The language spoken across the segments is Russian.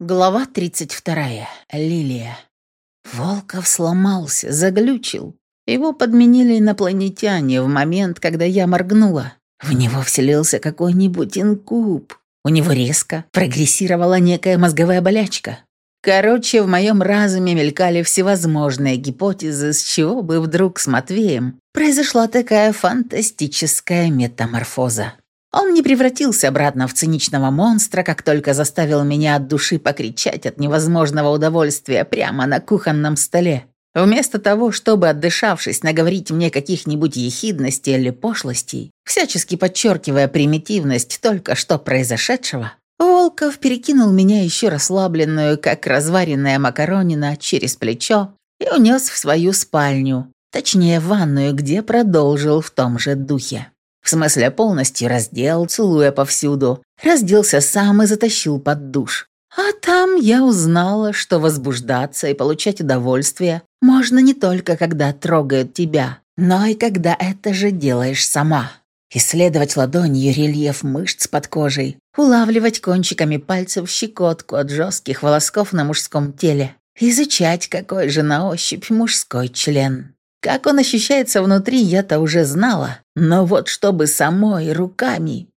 Глава 32. Лилия. Волков сломался, заглючил. Его подменили инопланетяне в момент, когда я моргнула. В него вселился какой-нибудь инкуб. У него резко прогрессировала некая мозговая болячка. Короче, в моем разуме мелькали всевозможные гипотезы, с чего бы вдруг с Матвеем произошла такая фантастическая метаморфоза. Он не превратился обратно в циничного монстра, как только заставил меня от души покричать от невозможного удовольствия прямо на кухонном столе. Вместо того, чтобы, отдышавшись, наговорить мне каких-нибудь ехидностей или пошлостей, всячески подчеркивая примитивность только что произошедшего, Волков перекинул меня еще расслабленную, как разваренная макаронина, через плечо и унес в свою спальню, точнее в ванную, где продолжил в том же духе. В смысле, полностью раздел, целуя повсюду. Разделся сам и затащил под душ. А там я узнала, что возбуждаться и получать удовольствие можно не только когда трогают тебя, но и когда это же делаешь сама. Исследовать ладонью рельеф мышц под кожей, улавливать кончиками пальцев щекотку от жестких волосков на мужском теле, изучать, какой же на ощупь мужской член. Как он ощущается внутри, я-то уже знала. Но вот чтобы самой руками...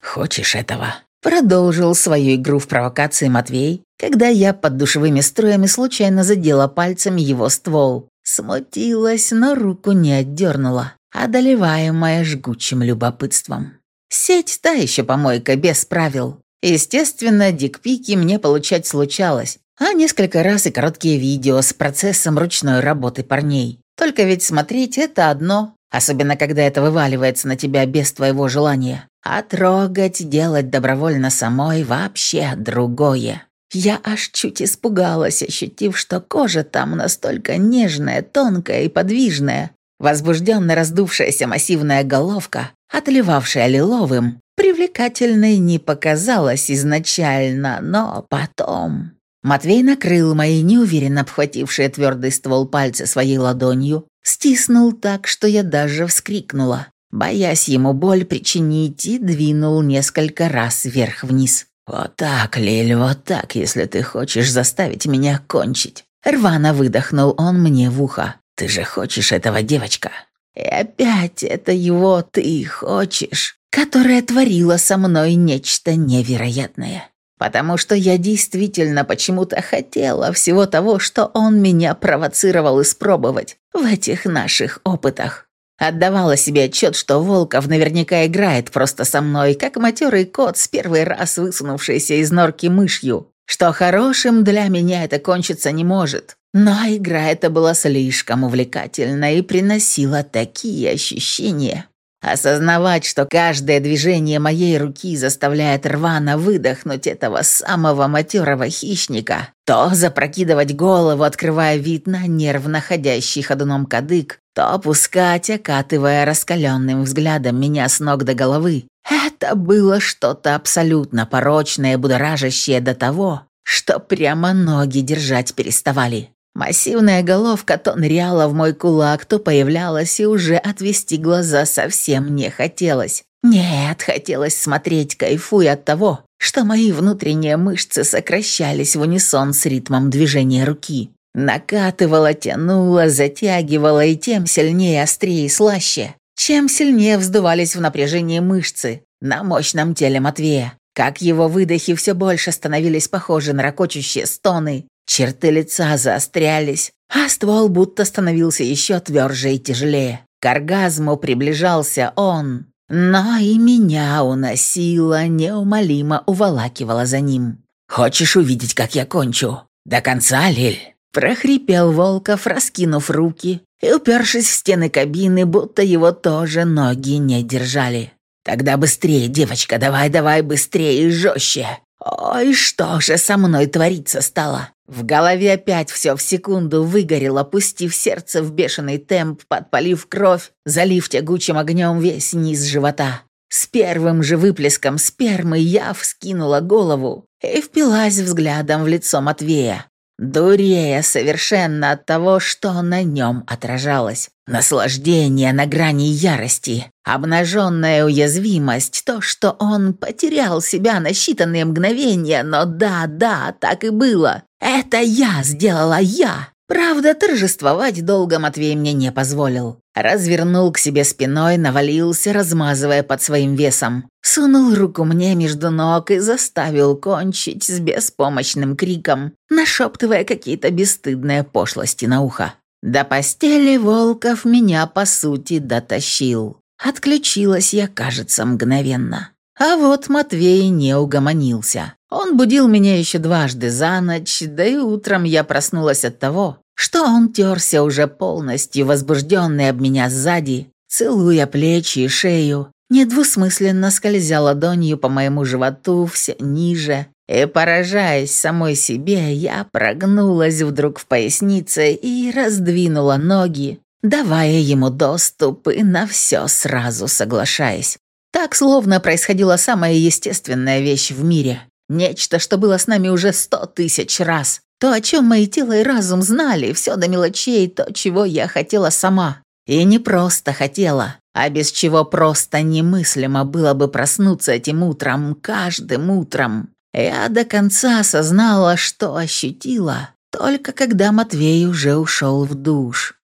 «Хочешь этого?» Продолжил свою игру в провокации Матвей, когда я под душевыми струями случайно задела пальцем его ствол. Смутилась, но руку не отдернула, одолеваемая жгучим любопытством. Сеть та еще помойка, без правил. Естественно, дикпики мне получать случалось, а несколько раз и короткие видео с процессом ручной работы парней. Только ведь смотреть это одно, особенно когда это вываливается на тебя без твоего желания. А трогать, делать добровольно самой вообще другое. Я аж чуть испугалась, ощутив, что кожа там настолько нежная, тонкая и подвижная. Возбужденно раздувшаяся массивная головка, отливавшая лиловым, привлекательной не показалась изначально, но потом... Матвей накрыл мои неуверенно обхватившие твердый ствол пальца своей ладонью, стиснул так, что я даже вскрикнула, боясь ему боль причинить, и двинул несколько раз вверх-вниз. «Вот так, Лиль, вот так, если ты хочешь заставить меня кончить». Рвано выдохнул он мне в ухо. «Ты же хочешь этого, девочка?» И опять это его «ты хочешь», которая творила со мной нечто невероятное потому что я действительно почему-то хотела всего того, что он меня провоцировал испробовать в этих наших опытах. Отдавала себе отчет, что Волков наверняка играет просто со мной, как матерый кот с первый раз высунувшийся из норки мышью, что хорошим для меня это кончиться не может. Но игра эта была слишком увлекательна и приносила такие ощущения, Осознавать, что каждое движение моей руки заставляет рвано выдохнуть этого самого матерого хищника, то запрокидывать голову, открывая вид на нервно ходящий ходуном кадык, то опускать, окатывая раскаленным взглядом меня с ног до головы. Это было что-то абсолютно порочное будоражащее до того, что прямо ноги держать переставали. Массивная головка то ныряла в мой кулак, то появлялась, и уже отвести глаза совсем не хотелось. Нет, хотелось смотреть, кайфуя от того, что мои внутренние мышцы сокращались в унисон с ритмом движения руки. Накатывала, тянула, затягивала, и тем сильнее, острее и слаще. Чем сильнее вздувались в напряжении мышцы на мощном теле Матвея. Как его выдохи все больше становились похожи на ракочущие стоны, Черты лица заострялись, а ствол будто становился еще тверже и тяжелее. К оргазму приближался он, но и меня уносило, неумолимо уволакивало за ним. «Хочешь увидеть, как я кончу? До конца, Лиль?» прохрипел Волков, раскинув руки и упершись в стены кабины, будто его тоже ноги не держали. «Тогда быстрее, девочка, давай-давай, быстрее и жестче!» «Ой, что же со мной твориться стало?» В голове опять все в секунду выгорело, пустив сердце в бешеный темп, подпалив кровь, залив тягучим огнем весь низ живота. С первым же выплеском спермы я вскинула голову и впилась взглядом в лицо Матвея, дурея совершенно от того, что на нем отражалось. Наслаждение на грани ярости, обнаженная уязвимость, то, что он потерял себя на считанные мгновения, но да, да, так и было. Это я сделала я. Правда, торжествовать долго Матвей мне не позволил. Развернул к себе спиной, навалился, размазывая под своим весом. Сунул руку мне между ног и заставил кончить с беспомощным криком, нашептывая какие-то бесстыдные пошлости на ухо. До постели Волков меня, по сути, дотащил. Отключилась я, кажется, мгновенно. А вот Матвей не угомонился. Он будил меня еще дважды за ночь, да и утром я проснулась от того, что он терся уже полностью, возбужденный об меня сзади, целуя плечи и шею, недвусмысленно скользя ладонью по моему животу все ниже, и, поражаясь самой себе, я прогнулась вдруг в пояснице и раздвинула ноги, давая ему доступ и на все сразу соглашаясь. Так словно происходила самая естественная вещь в мире. Нечто, что было с нами уже сто тысяч раз. То, о чем мои тело и разум знали, все до мелочей, то, чего я хотела сама. И не просто хотела, а без чего просто немыслимо было бы проснуться этим утром, каждым утром. Я до конца осознала, что ощутила, только когда Матвей уже ушел в душ.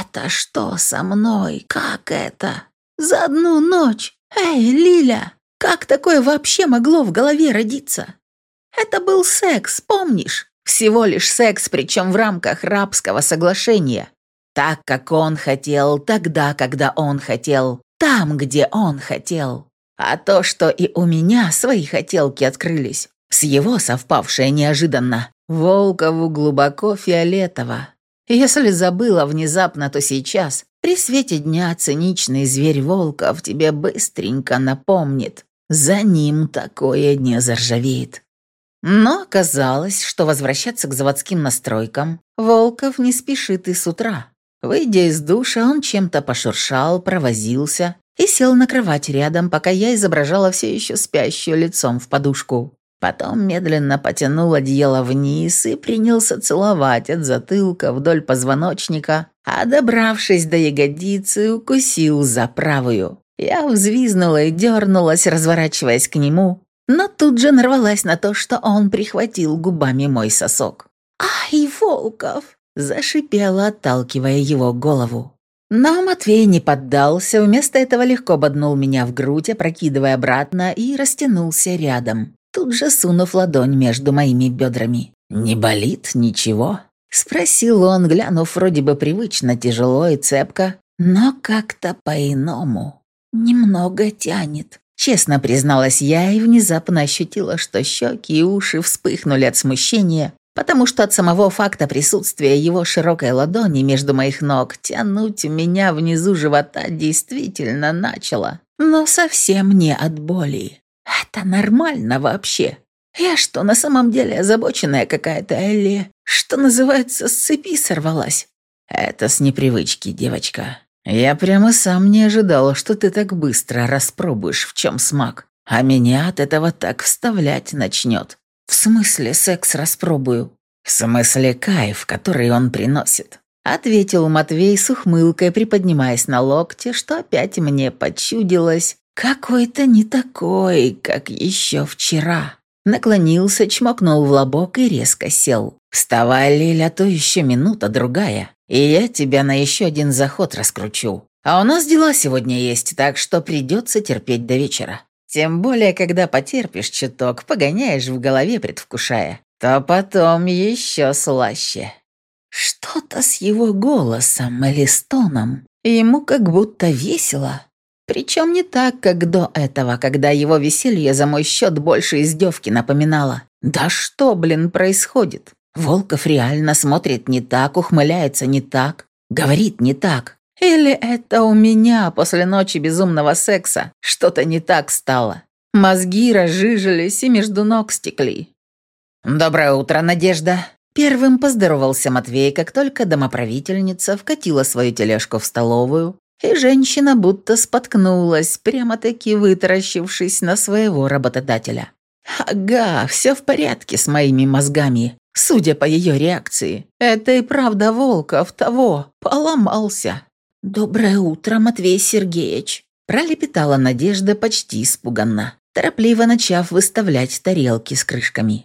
«Это что со мной? Как это? За одну ночь? Эй, Лиля, как такое вообще могло в голове родиться? Это был секс, помнишь? Всего лишь секс, причем в рамках рабского соглашения. Так, как он хотел, тогда, когда он хотел, там, где он хотел. А то, что и у меня свои хотелки открылись, с его совпавшее неожиданно, Волкову глубоко фиолетово. Если забыла внезапно, то сейчас, при свете дня, циничный зверь Волков тебе быстренько напомнит. За ним такое не заржавеет. Но оказалось, что возвращаться к заводским настройкам Волков не спешит и с утра. Выйдя из душа, он чем-то пошуршал, провозился и сел на кровать рядом, пока я изображала все еще спящую лицом в подушку. Потом медленно потянул одеяло вниз и принялся целовать от затылка вдоль позвоночника, а добравшись до ягодицы, укусил за правую. Я взвизнула и дернулась, разворачиваясь к нему, но тут же нарвалась на то, что он прихватил губами мой сосок. «Ай, Волков!» – зашипела, отталкивая его голову. Но Матвей не поддался, вместо этого легко боднул меня в грудь, опрокидывая обратно и растянулся рядом, тут же сунув ладонь между моими бедрами. «Не болит ничего?» – спросил он, глянув вроде бы привычно, тяжело и цепко, но как-то по-иному. «Немного тянет», Честно призналась я и внезапно ощутила, что щеки и уши вспыхнули от смущения, потому что от самого факта присутствия его широкой ладони между моих ног тянуть меня внизу живота действительно начало. Но совсем не от боли. Это нормально вообще. Я что, на самом деле озабоченная какая-то, или, что называется, с цепи сорвалась? Это с непривычки, девочка. Я прямо сам не ожидал, что ты так быстро распробуешь, в чем смак. А меня от этого так вставлять начнет. В смысле секс распробую? В смысле кайф, который он приносит. Ответил Матвей с ухмылкой, приподнимаясь на локте, что опять мне почудилось. Какой-то не такой, как еще вчера. Наклонился, чмокнул в лобок и резко сел. «Вставай, Лиля, то еще минута другая. И я тебя на еще один заход раскручу. А у нас дела сегодня есть, так что придется терпеть до вечера. Тем более, когда потерпишь чуток, погоняешь в голове, предвкушая, то потом еще слаще. Что-то с его голосом или стоном. Ему как будто весело. Причем не так, как до этого, когда его веселье за мой счет больше издевки напоминало. Да что, блин, происходит? Волков реально смотрит не так, ухмыляется не так, говорит не так. Или это у меня после ночи безумного секса что-то не так стало? Мозги разжижились и между ног стекли. «Доброе утро, Надежда!» Первым поздоровался Матвей, как только домоправительница вкатила свою тележку в столовую, и женщина будто споткнулась, прямо-таки вытаращившись на своего работодателя. «Ага, все в порядке с моими мозгами. Судя по ее реакции, это и правда Волков того поломался. «Доброе утро, Матвей Сергеевич», – пролепетала Надежда почти испуганно, торопливо начав выставлять тарелки с крышками.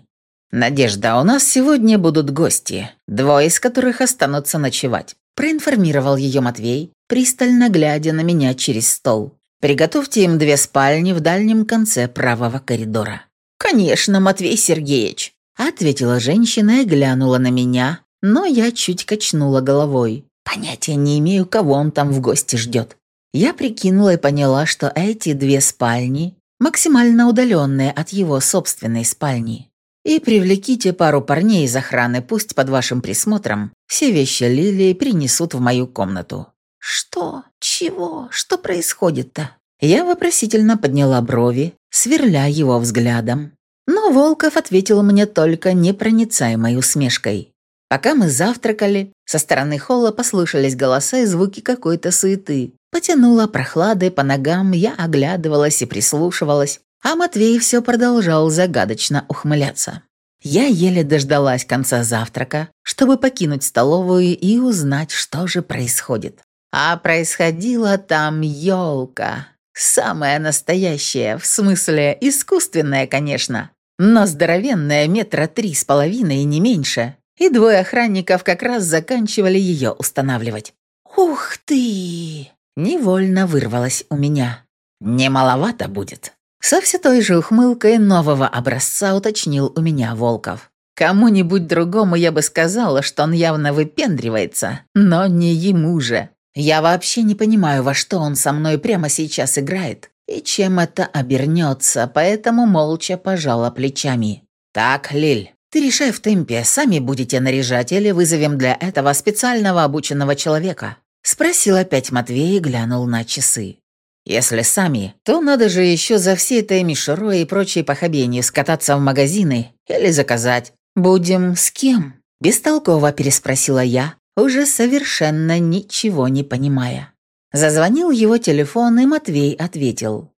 «Надежда, у нас сегодня будут гости, двое из которых останутся ночевать», – проинформировал ее Матвей, пристально глядя на меня через стол. «Приготовьте им две спальни в дальнем конце правого коридора». «Конечно, Матвей Сергеевич», – ответила женщина и глянула на меня, но я чуть качнула головой. Понятия не имею, кого он там в гости ждет. Я прикинула и поняла, что эти две спальни максимально удаленные от его собственной спальни. И привлеките пару парней из охраны, пусть под вашим присмотром все вещи Лилии принесут в мою комнату. Что? Чего? Что происходит-то? Я вопросительно подняла брови, сверля его взглядом. Но Волков ответил мне только непроницаемой усмешкой. Пока мы завтракали, со стороны холла послышались голоса и звуки какой-то суеты. Потянула прохладой по ногам, я оглядывалась и прислушивалась, а Матвей все продолжал загадочно ухмыляться. Я еле дождалась конца завтрака, чтобы покинуть столовую и узнать, что же происходит. А происходила там елка. Самая настоящая, в смысле искусственная, конечно, но здоровенная метра три с половиной и не меньше и двое охранников как раз заканчивали ее устанавливать. «Ух ты!» — невольно вырвалось у меня. «Не маловато будет». Со все той же ухмылкой нового образца уточнил у меня Волков. Кому-нибудь другому я бы сказала, что он явно выпендривается, но не ему же. Я вообще не понимаю, во что он со мной прямо сейчас играет и чем это обернется, поэтому молча пожала плечами. «Так, Лиль, ты решай в темпе, сами будете наряжать или вызовем для этого специального обученного человека?» Спросил опять Матвей и глянул на часы. «Если сами, то надо же еще за всей этой мишурой и прочей похабенью скататься в магазины или заказать. Будем с кем?» Бестолково переспросила я, уже совершенно ничего не понимая. Зазвонил его телефон, и Матвей ответил.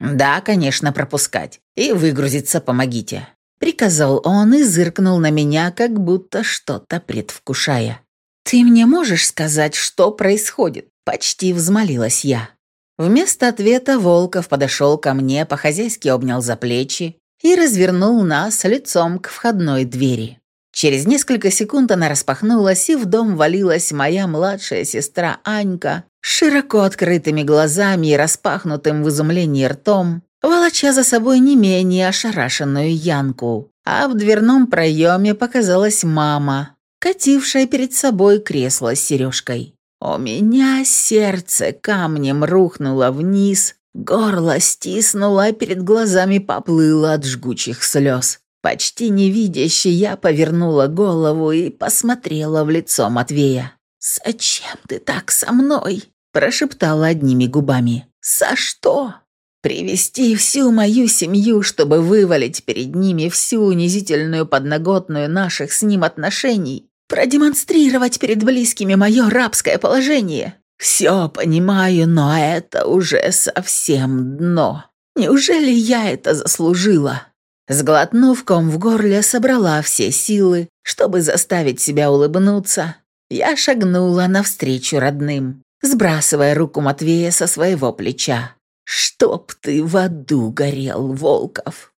«Да, конечно, пропускать. И выгрузиться помогите. Приказал он и зыркнул на меня, как будто что-то предвкушая. «Ты мне можешь сказать, что происходит?» Почти взмолилась я. Вместо ответа Волков подошел ко мне, по-хозяйски обнял за плечи и развернул нас лицом к входной двери. Через несколько секунд она распахнулась, и в дом валилась моя младшая сестра Анька широко открытыми глазами и распахнутым в изумлении ртом, волоча за собой не менее ошарашенную Янку. А в дверном проеме показалась мама, катившая перед собой кресло с сережкой. У меня сердце камнем рухнуло вниз, горло стиснуло, а перед глазами поплыло от жгучих слез. Почти невидяще я повернула голову и посмотрела в лицо Матвея. «Зачем ты так со мной?» – прошептала одними губами. «За что?» Привести всю мою семью, чтобы вывалить перед ними всю унизительную подноготную наших с ним отношений, продемонстрировать перед близкими мое рабское положение. Все понимаю, но это уже совсем дно. Неужели я это заслужила? Сглотнув ком в горле, собрала все силы, чтобы заставить себя улыбнуться. Я шагнула навстречу родным, сбрасывая руку Матвея со своего плеча. «Чтоб ты в аду горел, Волков!»